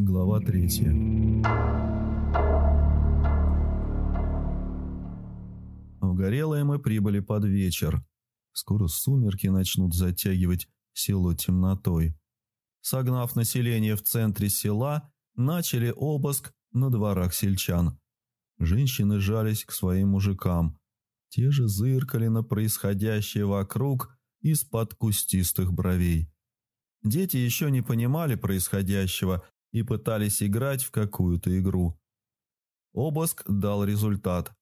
Глава третья. В Горелое мы прибыли под вечер. Скоро сумерки начнут затягивать село темнотой. Согнав население в центре села, начали обыск на дворах сельчан. Женщины жались к своим мужикам. Те же зыркали на происходящее вокруг из-под кустистых бровей. Дети еще не понимали происходящего и пытались играть в какую-то игру. Обыск дал результат.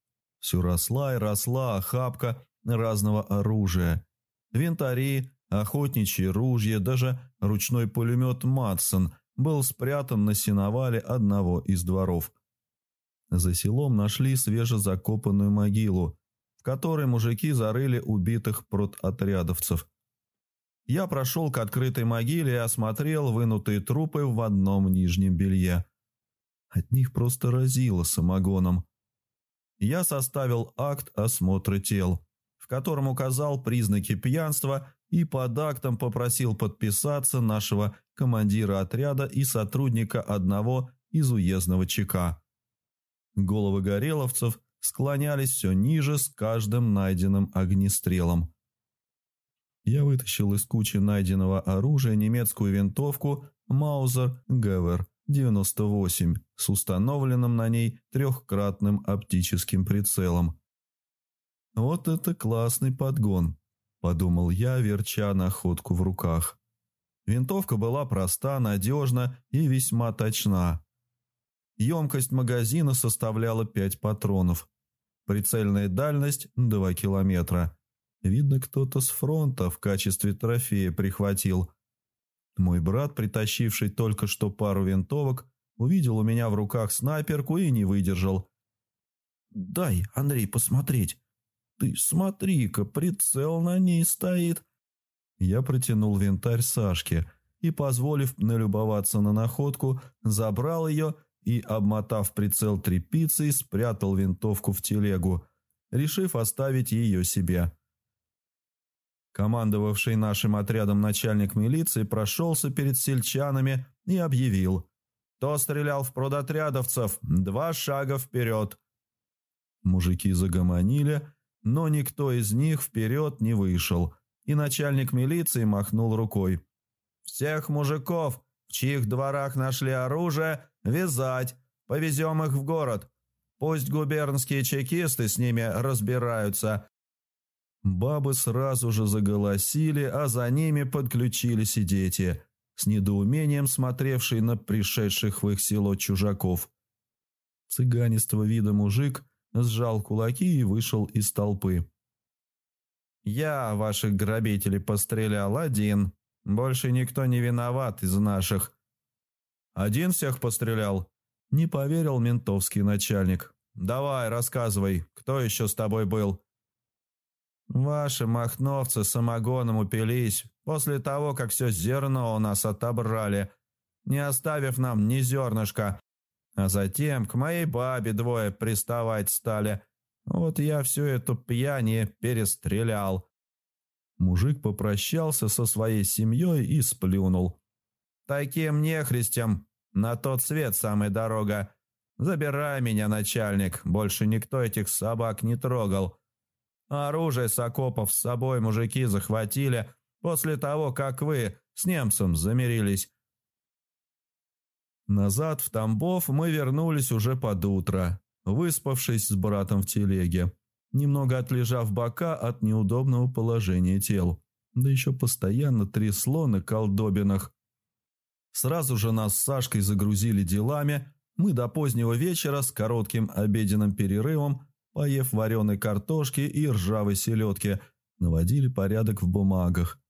Все росла и росла охапка разного оружия. Винтари, охотничьи ружья, даже ручной пулемет «Матсон» был спрятан на сеновале одного из дворов. За селом нашли свежезакопанную могилу, в которой мужики зарыли убитых прототрядовцев. Я прошел к открытой могиле и осмотрел вынутые трупы в одном нижнем белье. От них просто разило самогоном. Я составил акт осмотра тел, в котором указал признаки пьянства и под актом попросил подписаться нашего командира отряда и сотрудника одного из уездного ЧК. Головы гореловцев склонялись все ниже с каждым найденным огнестрелом. Я вытащил из кучи найденного оружия немецкую винтовку Маузер Гевер 98 с установленным на ней трехкратным оптическим прицелом. «Вот это классный подгон», – подумал я, верча находку в руках. Винтовка была проста, надежна и весьма точна. Емкость магазина составляла 5 патронов. Прицельная дальность – 2 километра. Видно, кто-то с фронта в качестве трофея прихватил. Мой брат, притащивший только что пару винтовок, увидел у меня в руках снайперку и не выдержал. «Дай, Андрей, посмотреть. Ты смотри-ка, прицел на ней стоит». Я протянул винтарь Сашке и, позволив налюбоваться на находку, забрал ее и, обмотав прицел тряпицей, спрятал винтовку в телегу, решив оставить ее себе. Командовавший нашим отрядом начальник милиции прошелся перед сельчанами и объявил. «Кто стрелял в продотрядовцев? Два шага вперед!» Мужики загомонили, но никто из них вперед не вышел, и начальник милиции махнул рукой. «Всех мужиков, в чьих дворах нашли оружие, вязать, повезем их в город. Пусть губернские чекисты с ними разбираются, Бабы сразу же заголосили, а за ними подключились и дети, с недоумением смотревшие на пришедших в их село чужаков. Цыганистого вида мужик сжал кулаки и вышел из толпы. «Я ваших грабителей пострелял один. Больше никто не виноват из наших». «Один всех пострелял?» – не поверил ментовский начальник. «Давай, рассказывай, кто еще с тобой был?» Ваши махновцы самогоном упились после того, как все зерно у нас отобрали, не оставив нам ни зернышка. А затем к моей бабе двое приставать стали. Вот я всю эту пьяни перестрелял. Мужик попрощался со своей семьей и сплюнул. Таким нехристям на тот свет самая дорога. Забирай меня, начальник, больше никто этих собак не трогал. Оружие с окопов с собой мужики захватили после того, как вы с немцем замирились. Назад в Тамбов мы вернулись уже под утро, выспавшись с братом в телеге, немного отлежав бока от неудобного положения тел, да еще постоянно трясло на колдобинах. Сразу же нас с Сашкой загрузили делами, мы до позднего вечера с коротким обеденным перерывом поев вареной картошки и ржавой селедки, наводили порядок в бумагах.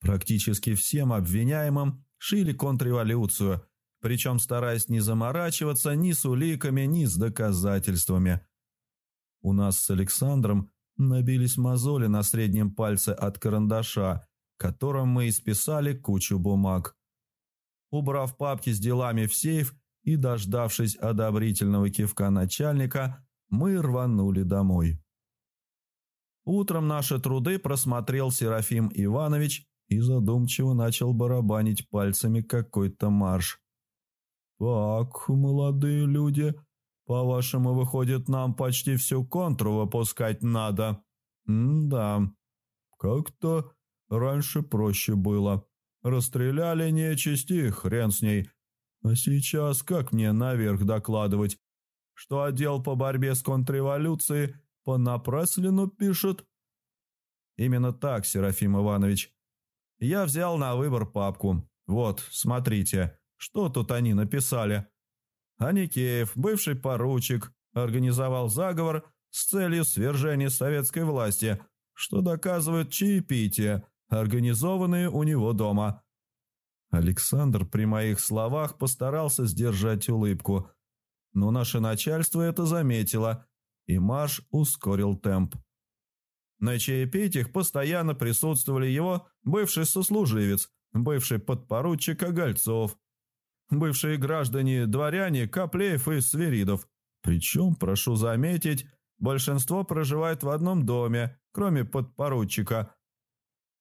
Практически всем обвиняемым шили контрреволюцию, причем стараясь не заморачиваться ни с уликами, ни с доказательствами. У нас с Александром набились мозоли на среднем пальце от карандаша, которым мы исписали кучу бумаг. Убрав папки с делами в сейф и дождавшись одобрительного кивка начальника, мы рванули домой. Утром наши труды просмотрел Серафим Иванович и задумчиво начал барабанить пальцами какой-то марш. «Так, молодые люди, по-вашему, выходит, нам почти всю контру выпускать надо?» «Да, как-то раньше проще было. Расстреляли нечисть хрен с ней. А сейчас как мне наверх докладывать, что отдел по борьбе с контрреволюцией понапраслину пишет?» «Именно так, Серафим Иванович. Я взял на выбор папку. Вот, смотрите». Что тут они написали? Аникеев, бывший поручик, организовал заговор с целью свержения советской власти, что доказывает чаепитие, организованные у него дома. Александр при моих словах постарался сдержать улыбку, но наше начальство это заметило, и марш ускорил темп. На чаепитиях постоянно присутствовали его бывший сослуживец, бывший подпоручик Огольцов, бывшие граждане дворяне Каплеев и Сверидов. Причем, прошу заметить, большинство проживает в одном доме, кроме подпоручика.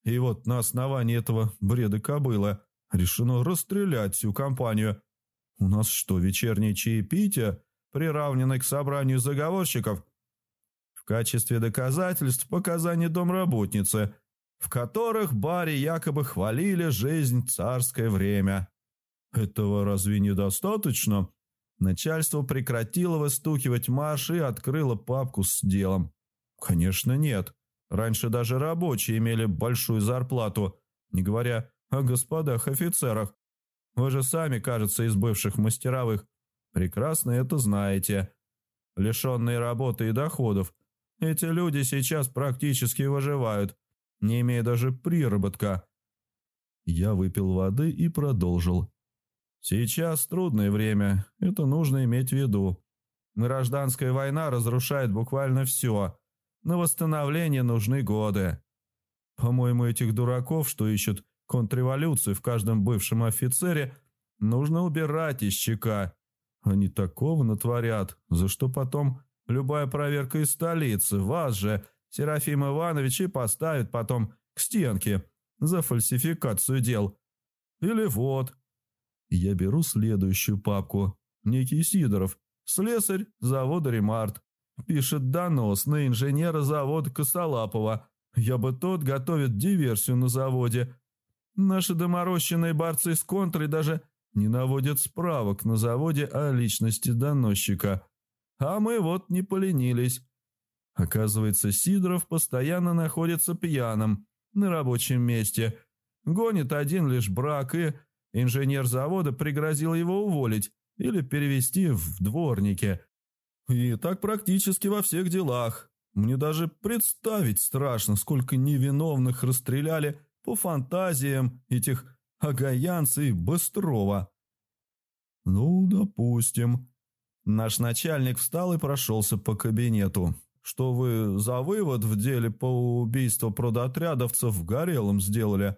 И вот на основании этого бреда кобыла решено расстрелять всю компанию. У нас что, вечернее чаепитие, приравненное к собранию заговорщиков? В качестве доказательств показания домработницы, в которых Барри якобы хвалили жизнь царское время. Этого разве недостаточно? Начальство прекратило выстукивать марш и открыло папку с делом. Конечно, нет. Раньше даже рабочие имели большую зарплату, не говоря о господах офицерах. Вы же сами, кажется, из бывших мастеровых. Прекрасно это знаете. Лишенные работы и доходов. Эти люди сейчас практически выживают, не имея даже приработка. Я выпил воды и продолжил. Сейчас трудное время, это нужно иметь в виду. Гражданская война разрушает буквально все. На восстановление нужны годы. По-моему, этих дураков, что ищут контрреволюцию в каждом бывшем офицере, нужно убирать из ЧК. Они такого натворят, за что потом любая проверка из столицы, вас же, Серафим Иванович, и поставит потом к стенке за фальсификацию дел. Или вот, я беру следующую папку. Некий Сидоров, слесарь завода «Ремарт». Пишет донос на инженера завода Косолапова. Я бы тот готовит диверсию на заводе. Наши доморощенные борцы с контрой даже не наводят справок на заводе о личности доносчика. А мы вот не поленились. Оказывается, Сидоров постоянно находится пьяным на рабочем месте. Гонит один лишь брак и Инженер завода пригрозил его уволить или перевести в дворники. И так практически во всех делах. Мне даже представить страшно, сколько невиновных расстреляли по фантазиям этих Агаянца и Быстрова. Ну, допустим. Наш начальник встал и прошелся по кабинету. Что вы за вывод в деле по убийству продотрядовцев в Горелом сделали?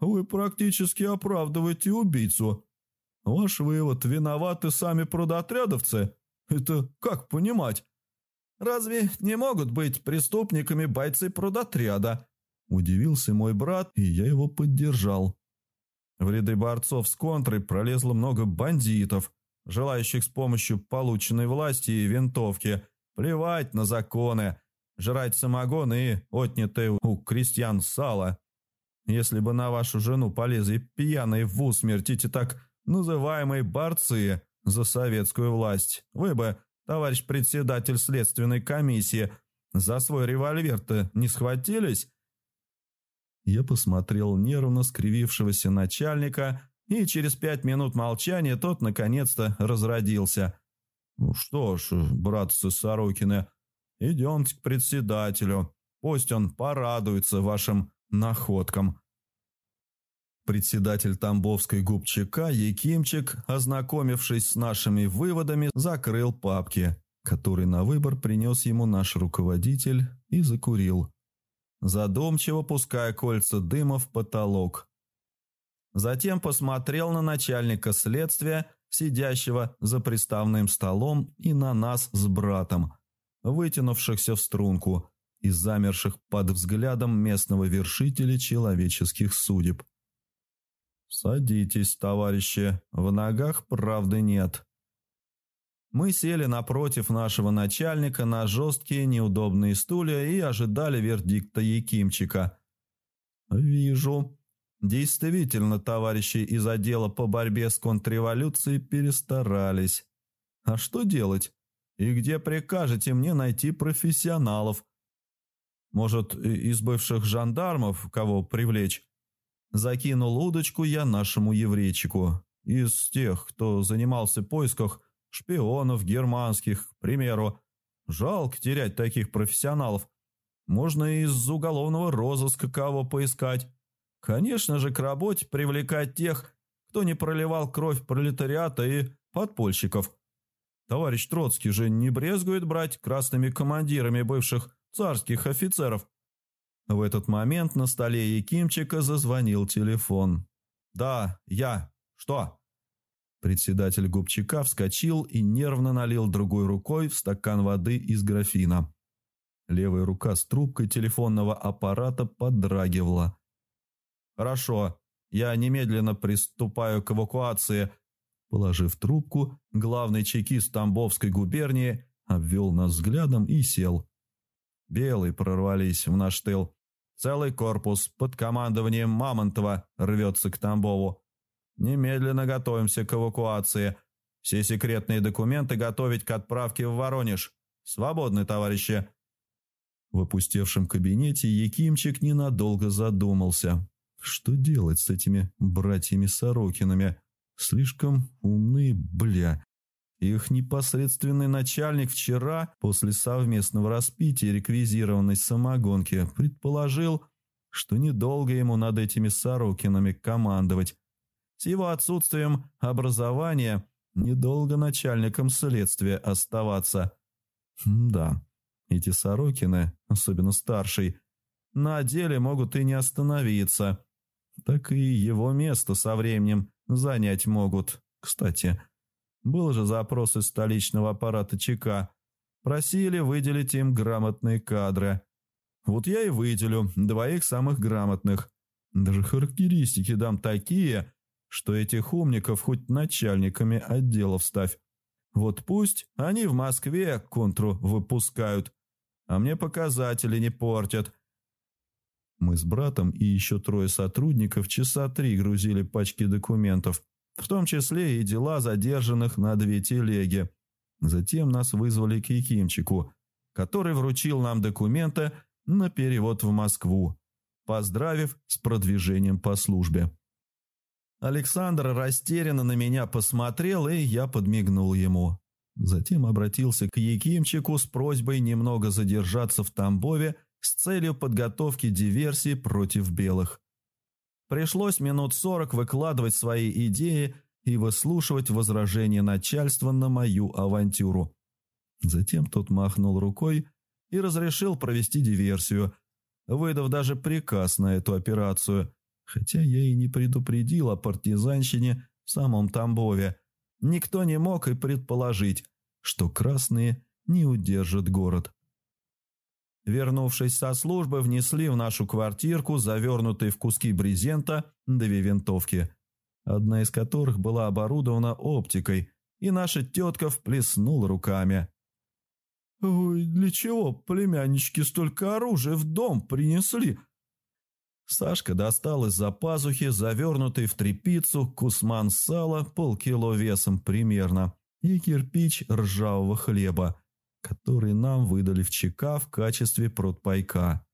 Вы практически оправдываете убийцу. Ваш вывод, виноваты сами продотрядовцы? Это как понимать? Разве не могут быть преступниками бойцы продотряда? Удивился мой брат, и я его поддержал. В ряды борцов с контрой пролезло много бандитов, желающих с помощью полученной власти и винтовки плевать на законы, жрать самогон и отнятое у крестьян сало. Если бы на вашу жену полезли пьяные в усмерть эти так называемые борцы за советскую власть, вы бы, товарищ председатель следственной комиссии, за свой револьвер-то не схватились?» Я посмотрел нервно скривившегося начальника, и через пять минут молчания тот наконец-то разродился. «Ну что ж, братцы Сорокины, идемте к председателю, пусть он порадуется вашим находкам. Председатель Тамбовской губчака Якимчик, ознакомившись с нашими выводами, закрыл папки, которые на выбор принес ему наш руководитель, и закурил, задумчиво пуская кольца дыма в потолок. Затем посмотрел на начальника следствия, сидящего за приставным столом, и на нас с братом, вытянувшихся в струнку – и замерших под взглядом местного вершителя человеческих судеб. «Садитесь, товарищи, в ногах правды нет». Мы сели напротив нашего начальника на жесткие неудобные стулья и ожидали вердикта Якимчика. «Вижу. Действительно, товарищи из отдела по борьбе с контрреволюцией перестарались. А что делать? И где прикажете мне найти профессионалов? Может, из бывших жандармов кого привлечь?» Закинул удочку я нашему еврейчику. Из тех, кто занимался поисках шпионов германских, к примеру. Жалко терять таких профессионалов. Можно из уголовного розыска кого поискать. Конечно же, к работе привлекать тех, кто не проливал кровь пролетариата и подпольщиков. Товарищ Троцкий же не брезгует брать красными командирами бывших царских офицеров. В этот момент на столе Якимчика зазвонил телефон. «Да, я. Что?» Председатель Губчака вскочил и нервно налил другой рукой в стакан воды из графина. Левая рука с трубкой телефонного аппарата подрагивала. «Хорошо, я немедленно приступаю к эвакуации». Положив трубку, главный чекист Тамбовской губернии обвел нас взглядом и сел. Белые прорвались в наш тыл. Целый корпус под командованием Мамонтова рвется к Тамбову. Немедленно готовимся к эвакуации. Все секретные документы готовить к отправке в Воронеж. Свободны, товарищи!» В опустевшем кабинете Якимчик ненадолго задумался. Что делать с этими братьями Сорокинами? Слишком умные, бля. Их непосредственный начальник вчера, после совместного распития реквизированной самогонки, предположил, что недолго ему над этими Сорокинами командовать. С его отсутствием образования недолго начальником следствия оставаться. да, эти Сорокины, особенно старший, на деле могут и не остановиться. Так и его место со временем занять могут. Кстати, был же запрос из столичного аппарата ЧК. Просили выделить им грамотные кадры. Вот я и выделю двоих самых грамотных. Даже характеристики дам такие, что этих умников хоть начальниками отделов ставь. Вот пусть они в Москве контру выпускают, а мне показатели не портят. Мы с братом и еще трое сотрудников часа три грузили пачки документов, в том числе и дела задержанных на две телеги. Затем нас вызвали к Якимчику, который вручил нам документы на перевод в Москву, поздравив с продвижением по службе. Александр растерянно на меня посмотрел, и я подмигнул ему. Затем обратился к Якимчику с просьбой немного задержаться в Тамбове с целью подготовки диверсии против белых. Пришлось минут сорок выкладывать свои идеи и выслушивать возражения начальства на мою авантюру. Затем тот махнул рукой и разрешил провести диверсию, выдав даже приказ на эту операцию – Хотя я и не предупредил о партизанщине в самом Тамбове, никто не мог и предположить, что красные не удержат город. Вернувшись со службы, внесли в нашу квартирку, завернутые в куски брезента, две винтовки, одна из которых была оборудована оптикой, и наша тетка вплеснула руками. «Ой, для чего племяннички столько оружия в дом принесли?» Сашка достал из-за пазухи, завернутый в тряпицу, кусман сала, полкило весом примерно, и кирпич ржавого хлеба, который нам выдали в ЧК в качестве продпайка.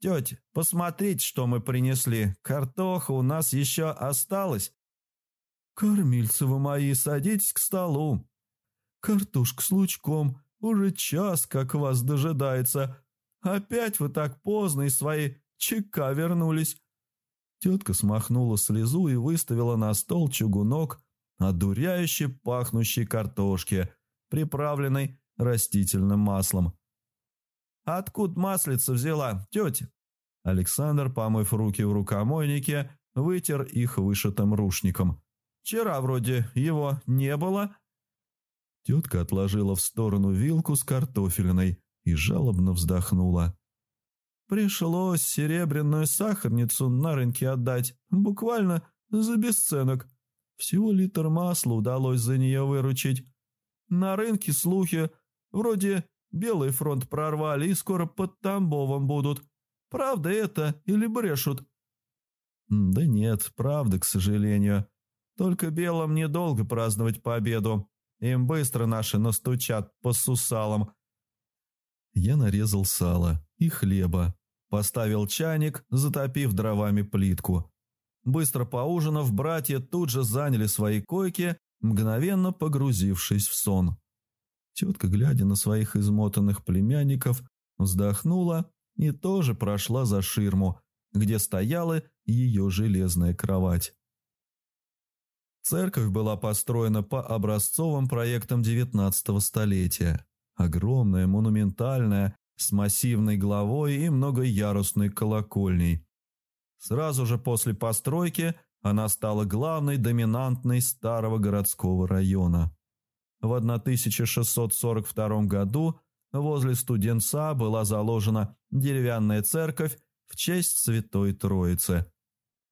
«Тетя, посмотрите, что мы принесли. Картоха у нас еще осталась». «Кормильцы вы мои, садитесь к столу. Картошка с лучком, уже час как вас дожидается. Опять вы так поздно из своей ЧК вернулись». Тетка смахнула слезу и выставила на стол чугунок одуряюще пахнущей картошки, приправленной растительным маслом. «Откуда маслица взяла, тетя?» Александр, помыв руки в рукомойнике, вытер их вышитым рушником. «Вчера вроде его не было». Тетка отложила в сторону вилку с картофельной и жалобно вздохнула. Пришлось серебряную сахарницу на рынке отдать. Буквально за бесценок. Всего литр масла удалось за нее выручить. На рынке слухи, вроде Белый фронт прорвали и скоро под Тамбовом будут. Правда это или брешут?» «Да нет, правда, к сожалению. Только белым недолго праздновать победу. Им быстро наши настучат по сусалам». Я нарезал сало и хлеба, поставил чайник, затопив дровами плитку. Быстро поужинав, братья тут же заняли свои койки, мгновенно погрузившись в сон. Тетка, глядя на своих измотанных племянников, вздохнула и тоже прошла за ширму, где стояла ее железная кровать. Церковь была построена по образцовым проектам XIX столетия. Огромная, монументальная, с массивной главой и многоярусной колокольней. Сразу же после постройки она стала главной доминантной старого городского района. В 1642 году возле Студенца была заложена деревянная церковь в честь Святой Троицы.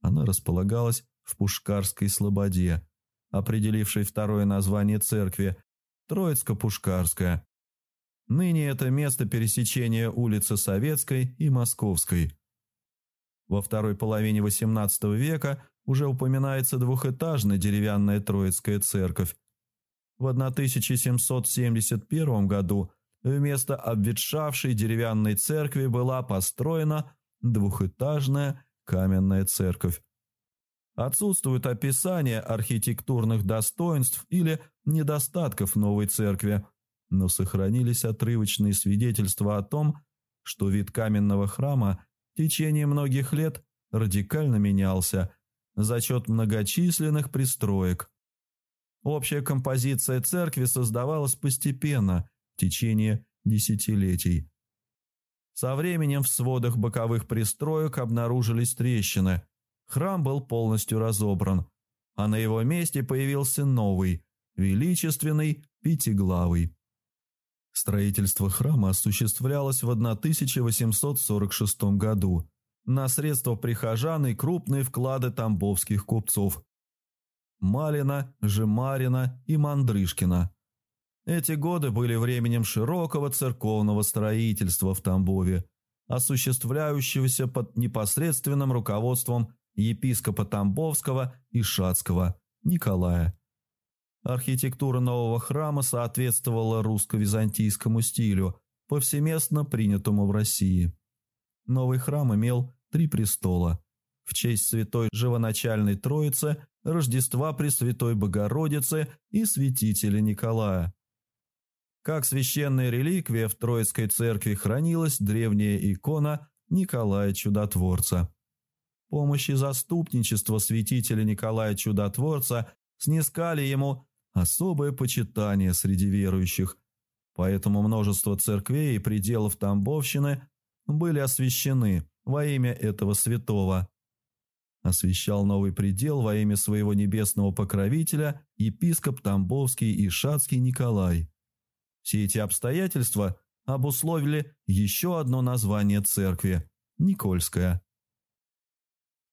Она располагалась в Пушкарской слободе, определившей второе название церкви – Троицко-Пушкарская. Ныне это место пересечения улицы Советской и Московской. Во второй половине XVIII века уже упоминается двухэтажная деревянная Троицкая церковь, в 1771 году вместо обветшавшей деревянной церкви была построена двухэтажная каменная церковь. Отсутствует описание архитектурных достоинств или недостатков новой церкви, но сохранились отрывочные свидетельства о том, что вид каменного храма в течение многих лет радикально менялся за счет многочисленных пристроек – Общая композиция церкви создавалась постепенно, в течение десятилетий. Со временем в сводах боковых пристроек обнаружились трещины. Храм был полностью разобран, а на его месте появился новый, величественный, пятиглавый. Строительство храма осуществлялось в 1846 году на средства прихожан и крупные вклады тамбовских купцов. Малина, Жемарина и Мандрышкина. Эти годы были временем широкого церковного строительства в Тамбове, осуществляющегося под непосредственным руководством епископа Тамбовского и Шацкого Николая. Архитектура нового храма соответствовала русско-византийскому стилю, повсеместно принятому в России. Новый храм имел три престола в честь Святой Живоначальной Троицы Рождества Пресвятой Богородицы и святителя Николая. Как священная реликвия в Троицкой церкви хранилась древняя икона Николая Чудотворца. Помощь и заступничество святителя Николая Чудотворца снискали ему особое почитание среди верующих, поэтому множество церквей и пределов Тамбовщины были освящены во имя этого святого освящал новый предел во имя своего небесного покровителя епископ Тамбовский и Шацкий Николай. Все эти обстоятельства обусловили еще одно название церкви – Никольская.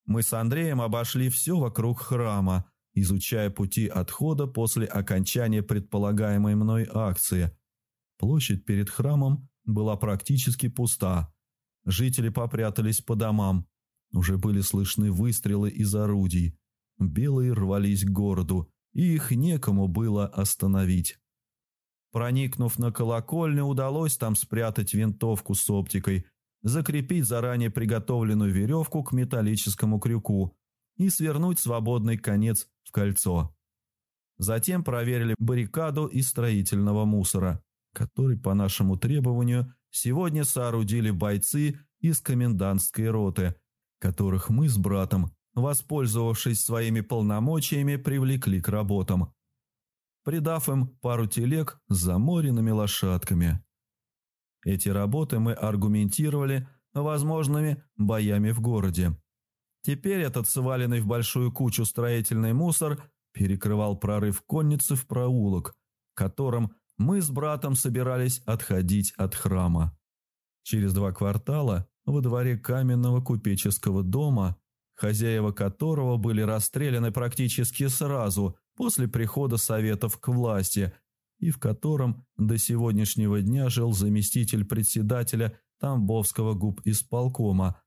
Мы с Андреем обошли все вокруг храма, изучая пути отхода после окончания предполагаемой мной акции. Площадь перед храмом была практически пуста. Жители попрятались по домам, уже были слышны выстрелы из орудий. Белые рвались к городу, и их некому было остановить. Проникнув на колокольню, удалось там спрятать винтовку с оптикой, закрепить заранее приготовленную веревку к металлическому крюку и свернуть свободный конец в кольцо. Затем проверили баррикаду из строительного мусора, который по нашему требованию сегодня соорудили бойцы из комендантской роты – которых мы с братом, воспользовавшись своими полномочиями, привлекли к работам, придав им пару телег с заморенными лошадками. Эти работы мы аргументировали возможными боями в городе. Теперь этот сваленный в большую кучу строительный мусор перекрывал прорыв конницы в проулок, которым мы с братом собирались отходить от храма. Через два квартала во дворе каменного купеческого дома хозяева которого были расстреляны практически сразу после прихода Советов к власти, и в котором до сегодняшнего дня жил заместитель председателя Тамбовского губ исполкома.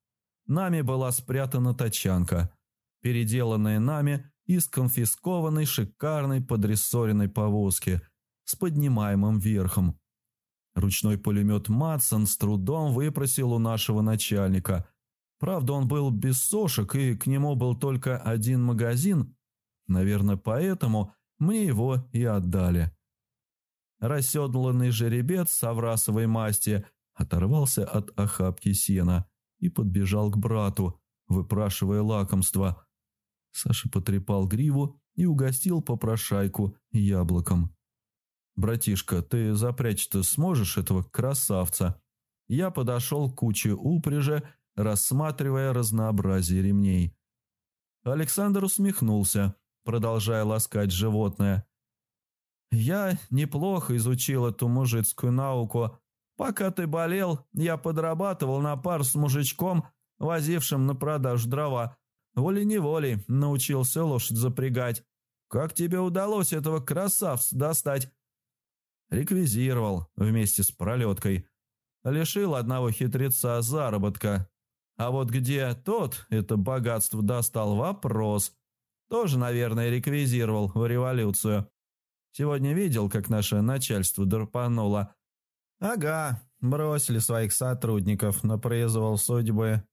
Нами была спрятана тачанка, переделанная нами из конфискованной шикарной подрессоренной повозки с поднимаемым верхом. Ручной пулемет Матсон с трудом выпросил у нашего начальника. Правда, он был без сошек, и к нему был только один магазин. Наверное, поэтому мне его и отдали. Расседланный жеребец с аврасовой масти оторвался от охапки сена и подбежал к брату, выпрашивая лакомство. Саша потрепал гриву и угостил попрошайку яблоком. «Братишка, ты запрячь-то сможешь этого красавца?» Я подошел к куче упряжи, рассматривая разнообразие ремней. Александр усмехнулся, продолжая ласкать животное. «Я неплохо изучил эту мужицкую науку. Пока ты болел, я подрабатывал на пар с мужичком, возившим на продажу дрова. Волей-неволей научился лошадь запрягать. Как тебе удалось этого красавца достать?» Реквизировал вместе с пролеткой. Лишил одного хитреца заработка. А вот где тот это богатство достал вопрос. Тоже, наверное, реквизировал в революцию. Сегодня видел, как наше начальство дорпануло. Ага, бросили своих сотрудников на произвол судьбы.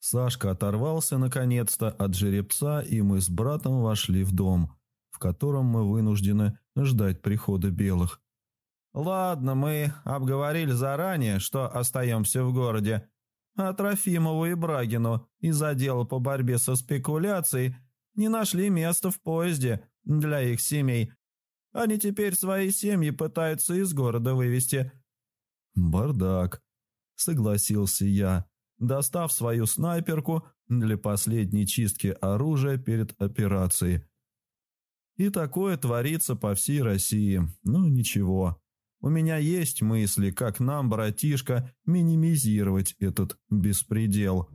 Сашка оторвался наконец-то от жеребца, и мы с братом вошли в дом, в котором мы вынуждены ждать прихода белых. «Ладно, мы обговорили заранее, что остаемся в городе. А Трофимову и Брагину из-за дела по борьбе со спекуляцией не нашли места в поезде для их семей. Они теперь свои семьи пытаются из города вывести». «Бардак», — согласился я, достав свою снайперку для последней чистки оружия перед операцией. И такое творится по всей России. Ну, ничего. У меня есть мысли, как нам, братишка, минимизировать этот беспредел».